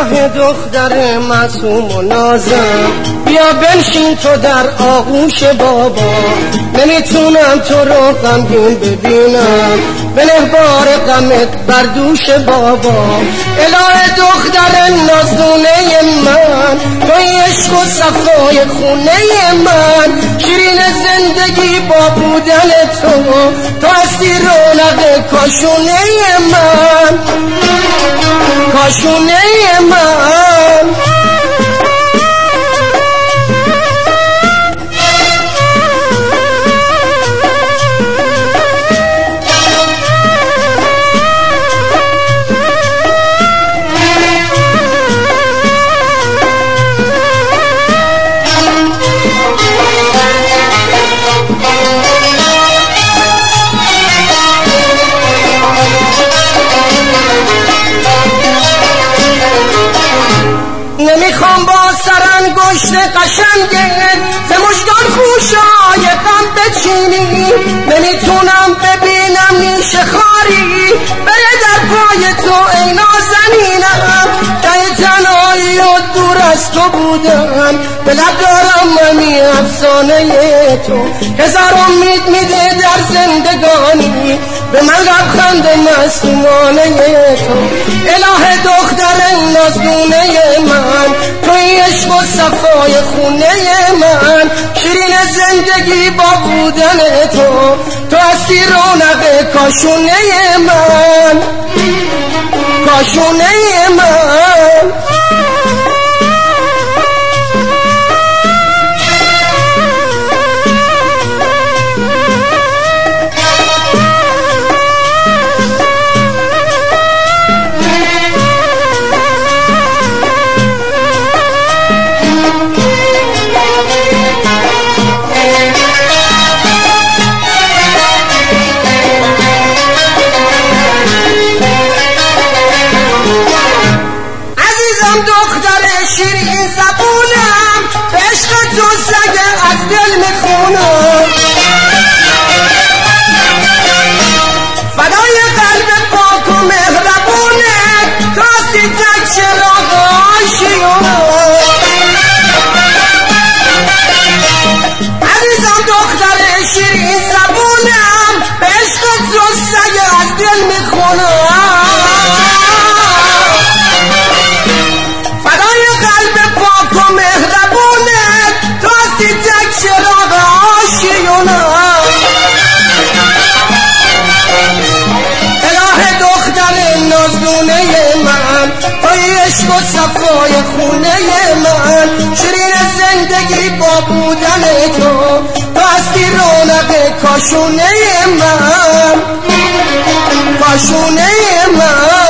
اله دختر معصوم و نازم. بیا بنشین تو در آغوش بابا. نمی‌تونم تو رو غمگین ببینم. بنه بار غمت بر دوش بابا. اله دختر نازونه من. تو عشق و صفای خونه من. شیرین زندگی با بودن تو. تو هستی رونق کاشونه من. کاشونه من الرحمن نمی‌خوام با سرانگشت قشنگت ز مشکان خوشای غم بچینی. نمی‌تونم ببینم نیش خاری. بره در پای تو ای نازنینم که تنهایی و دور از تو بودم. به لب دارم منی افسانه تو. هزار امید میده در زندگانی. به من لبخند مسلمانه تو اله دختر نازدونه من توی عشق و صفای خونه من. شیرین زندگی با بودن تو تو هستی رونق کاشونه من. کاشونه من. زبونم عشق تو سگه از دل می‌خونم. فدای قلب پاک و مهربونه راستی تک چراغ عزیزم دختر شیرین زبونم. عشق و صفای خونه من. شیرین زندگی با بودن تو هستی رونق کاشونه من. کاشونه من.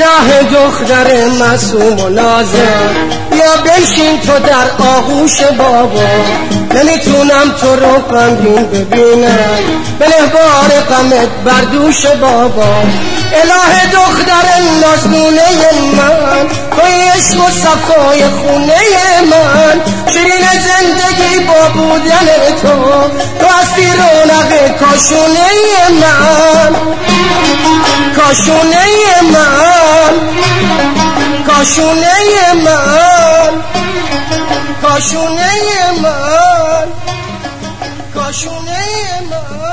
اله دختر معصوم و نازم یا بنشین تو در آغوش بابا. نمی‌تونم تو رو غمگین ببینم بله بار غمت بر بابا. اله دختر نازنونه من. توی عشق و صفای خونه من. شیرین زندگی با بودن تو. تو هستی رونق کاشونه من. کاشونه من کاشونه من کاشونه من کاشونه من